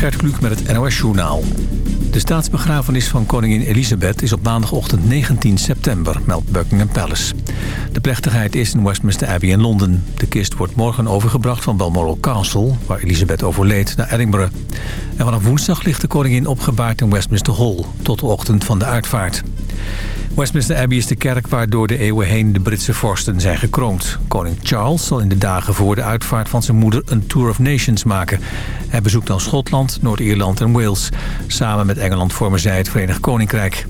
Gert Kluk met het NOS-journaal. De staatsbegrafenis van koningin Elisabeth is op maandagochtend 19 september, meldt Buckingham Palace. De plechtigheid is in Westminster Abbey in Londen. De kist wordt morgen overgebracht van Balmoral Castle, waar Elisabeth overleed, naar Edinburgh. En vanaf woensdag ligt de koningin opgebaard in Westminster Hall, tot de ochtend van de uitvaart. Westminster Abbey is de kerk waar door de eeuwen heen de Britse vorsten zijn gekroond. Koning Charles zal in de dagen voor de uitvaart van zijn moeder een Tour of Nations maken. Hij bezoekt dan Schotland, Noord-Ierland en Wales. Samen met Engeland vormen zij het Verenigd Koninkrijk.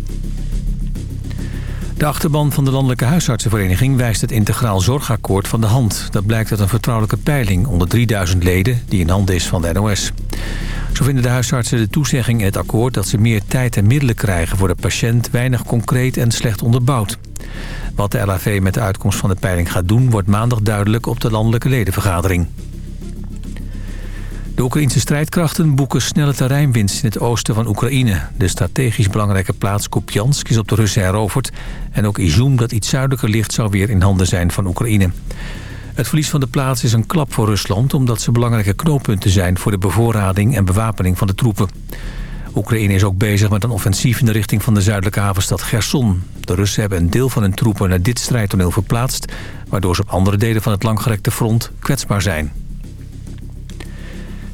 De achterban van de Landelijke Huisartsenvereniging wijst het integraal zorgakkoord van de hand. Dat blijkt uit een vertrouwelijke peiling onder 3000 leden die in handen is van de NOS. Zo vinden de huisartsen de toezegging in het akkoord dat ze meer tijd en middelen krijgen voor de patiënt weinig concreet en slecht onderbouwd. Wat de LAV met de uitkomst van de peiling gaat doen wordt maandag duidelijk op de landelijke ledenvergadering. De Oekraïnse strijdkrachten boeken snelle terreinwinst in het oosten van Oekraïne. De strategisch belangrijke plaats Kupiansk is op de Russen heroverd... en ook Izum, dat iets zuidelijker ligt, zou weer in handen zijn van Oekraïne. Het verlies van de plaats is een klap voor Rusland... omdat ze belangrijke knooppunten zijn voor de bevoorrading en bewapening van de troepen. Oekraïne is ook bezig met een offensief in de richting van de zuidelijke havenstad Gerson. De Russen hebben een deel van hun troepen naar dit strijdtoneel verplaatst... waardoor ze op andere delen van het langgerekte front kwetsbaar zijn.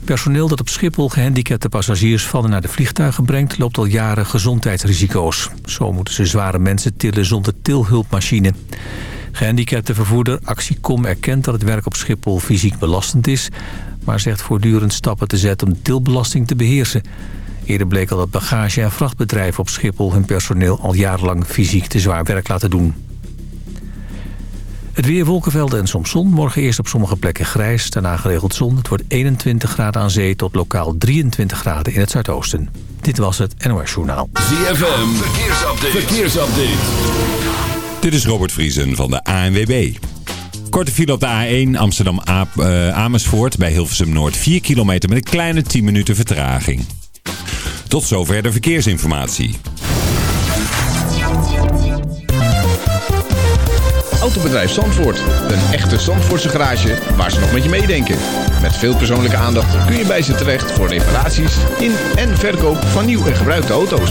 Personeel dat op Schiphol gehandicapte passagiers vallen naar de vliegtuigen brengt... loopt al jaren gezondheidsrisico's. Zo moeten ze zware mensen tillen zonder tilhulpmachine. Gehandicapte vervoerder Actiecom erkent dat het werk op Schiphol fysiek belastend is... maar zegt voortdurend stappen te zetten om de tilbelasting te beheersen. Eerder bleek al dat bagage- en vrachtbedrijven op Schiphol... hun personeel al jarenlang fysiek te zwaar werk laten doen. Het weer wolkenvelden en soms zon. Morgen eerst op sommige plekken grijs, daarna geregeld zon. Het wordt 21 graden aan zee tot lokaal 23 graden in het zuidoosten. Dit was het NOS Journaal. ZFM, verkeersupdate. verkeersupdate. Dit is Robert Vriesen van de ANWB. Korte file op de A1 Amsterdam-Amersfoort bij Hilversum Noord. 4 kilometer met een kleine 10 minuten vertraging. Tot zover de verkeersinformatie. Autobedrijf Zandvoort. Een echte Zandvoortse garage waar ze nog met je meedenken. Met veel persoonlijke aandacht kun je bij ze terecht voor reparaties in en verkoop van nieuw en gebruikte auto's.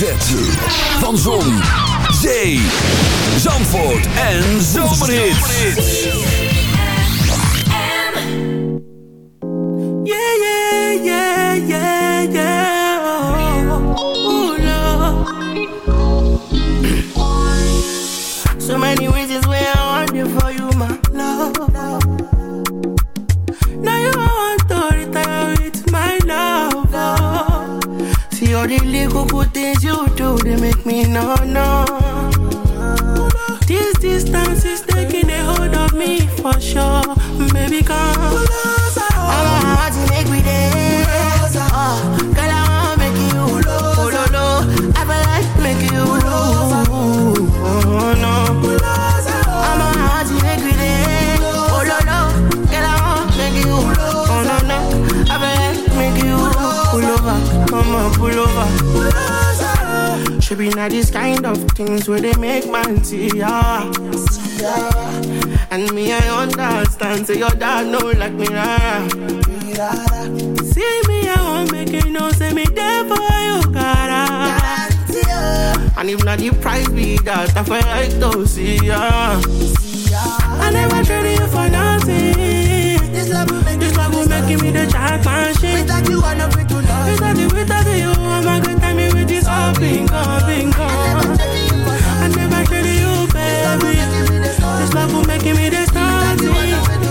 For sure these kind of things where they make man see ya. And me, I understand. Say your dad know like me, rara. See me, I won't make it no. Say me there for you, cara. Ah. And if not the price be that, I feel like to see ya. I never traded you for nothing. This love will make, this love will make me the jack and shit. Without you, I never do nothing. Without you, without you, I'm a good time with this all bingo, bingo. I never traded you, baby. This love will make me the starting.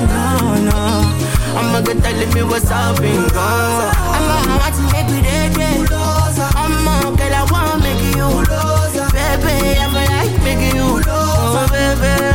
No, no. I'm a good telling me what's up, bingo. I'm a heart to make me dead, I'm a girl, I wanna make you. Baby, I feel like making you. Oh, baby,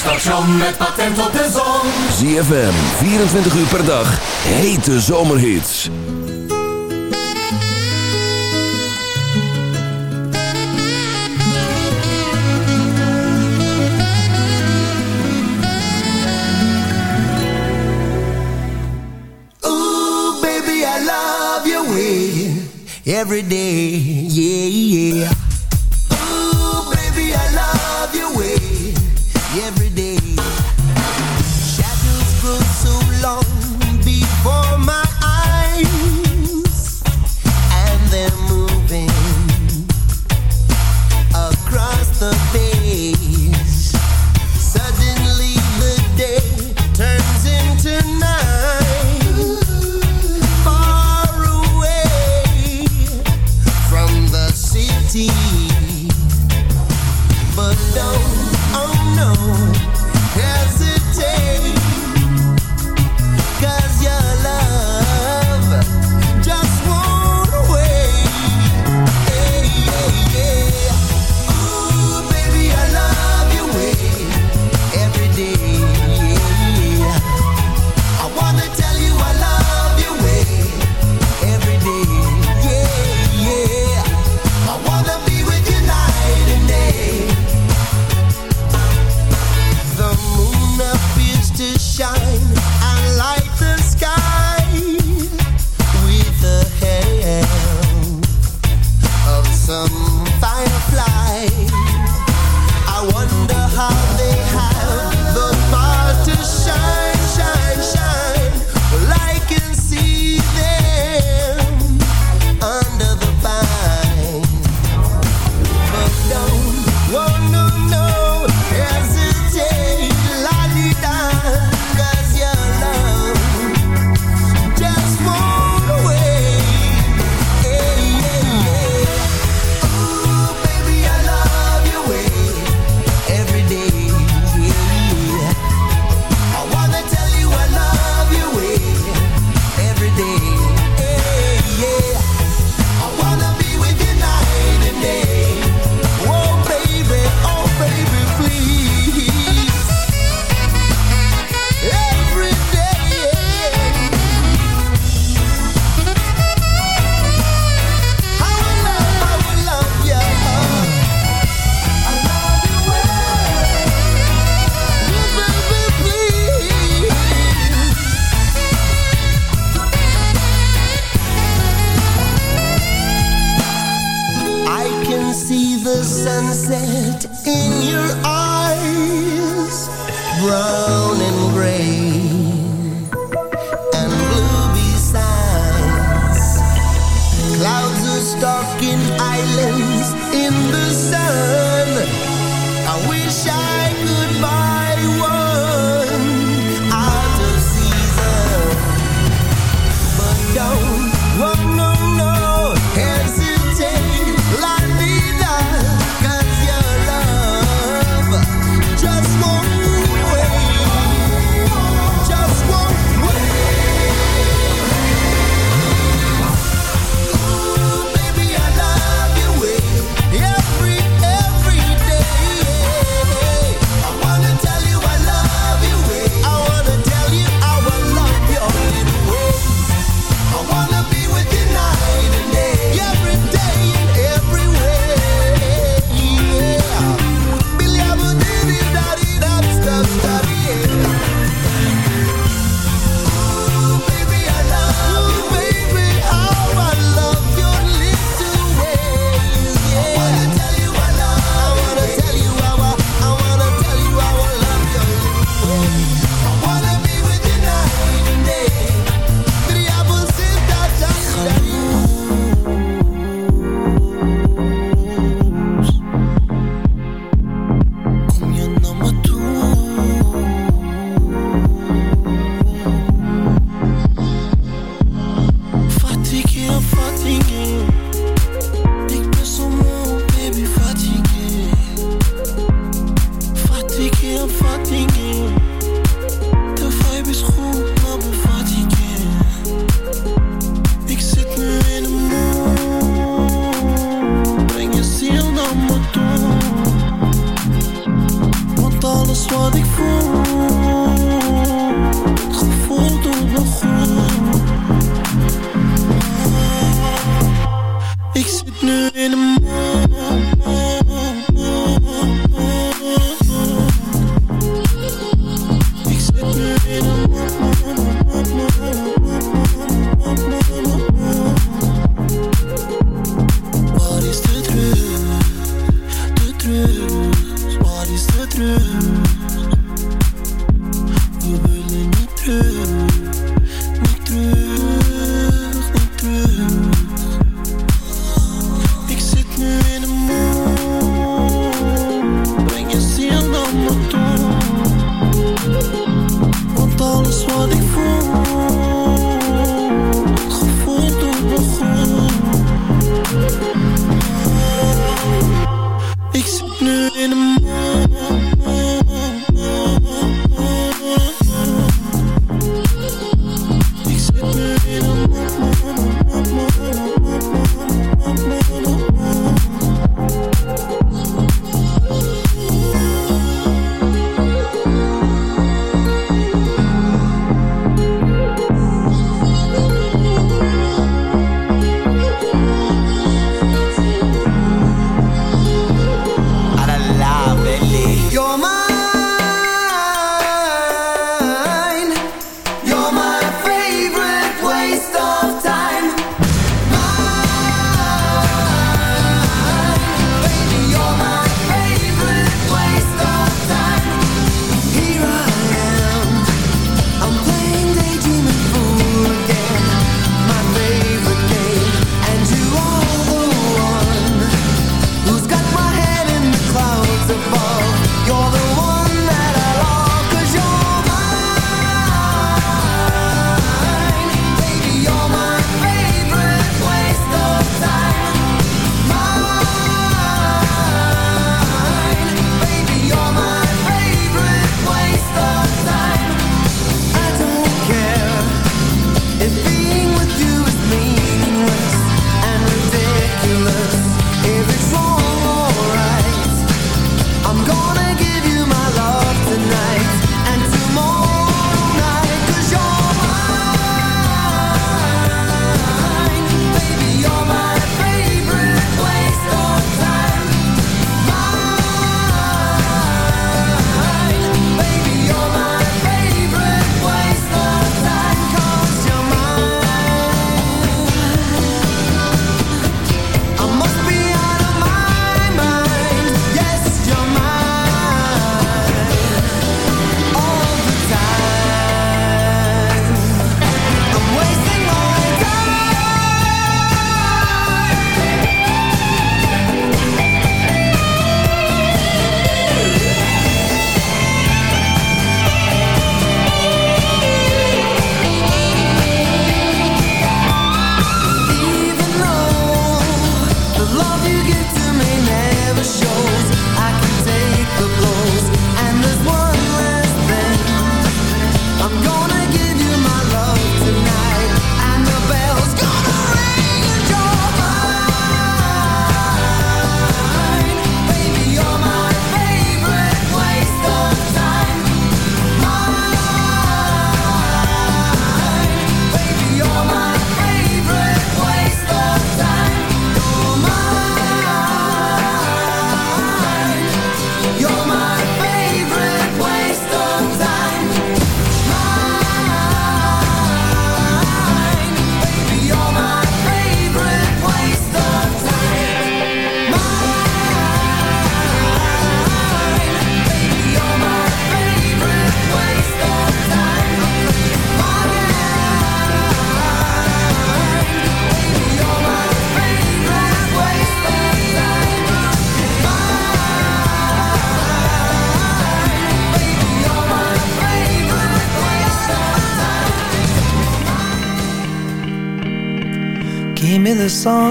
station met patent op de zon. ZFM, 24 uur per dag, hete zomerhits. Ooh, baby, I love your way, every day.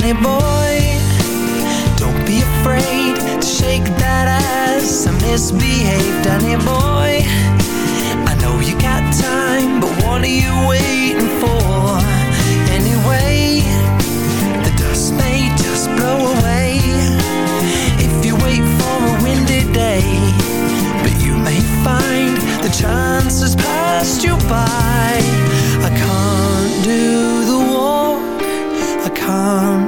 Danny boy. Don't be afraid to shake that ass and misbehave, Danny boy. I know you got time, but what are you waiting for? Anyway, the dust may just blow away if you wait for a windy day. But you may find the chances passed you by. I can't do the walk, I can't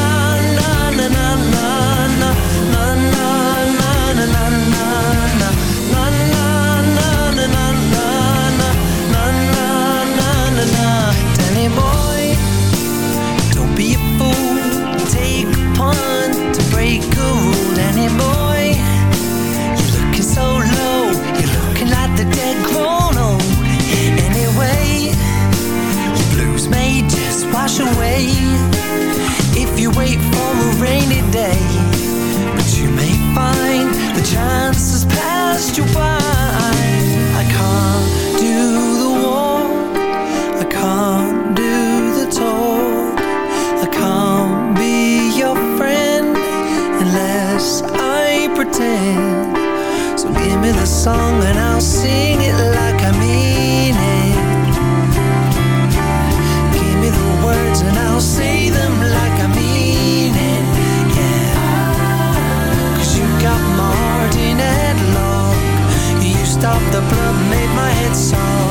wash away if you wait for a rainy day. But you may find the chances passed you by. I can't do the walk, I can't do the talk, I can't be your friend unless I pretend. So give me the song and I'll sing it Stopped the blood, made my head soft.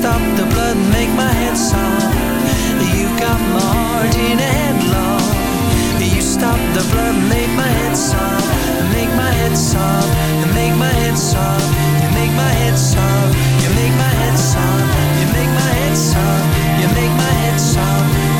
Stopped the blood and make my head soft. You got my heart in a headlock. You stopped the blood and make my head soft. Make my head. You make my head soft. You make my head soft. You make my head soft. You make my head soft. You make my head soft.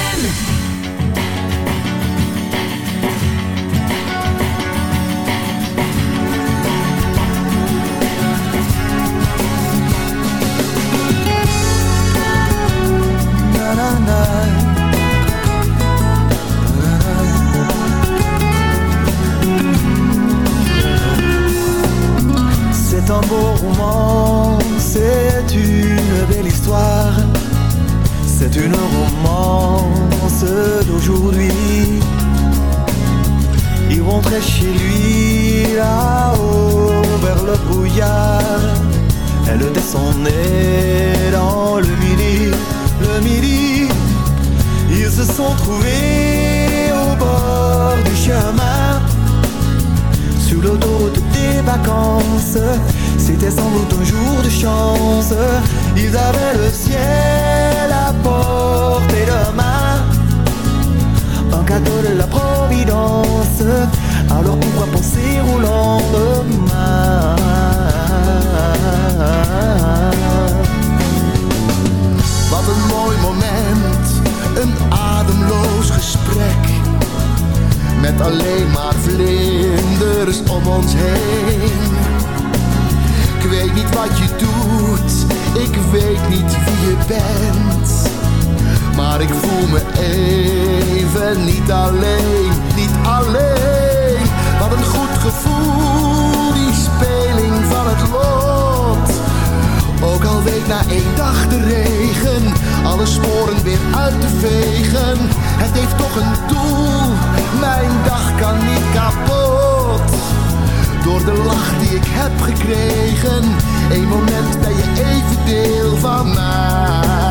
het heeft toch een doel. Mijn dag kan niet kapot. Door de lach die ik heb gekregen, Een moment ben je even deel van mij.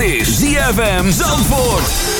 is ZFM Zandvoort.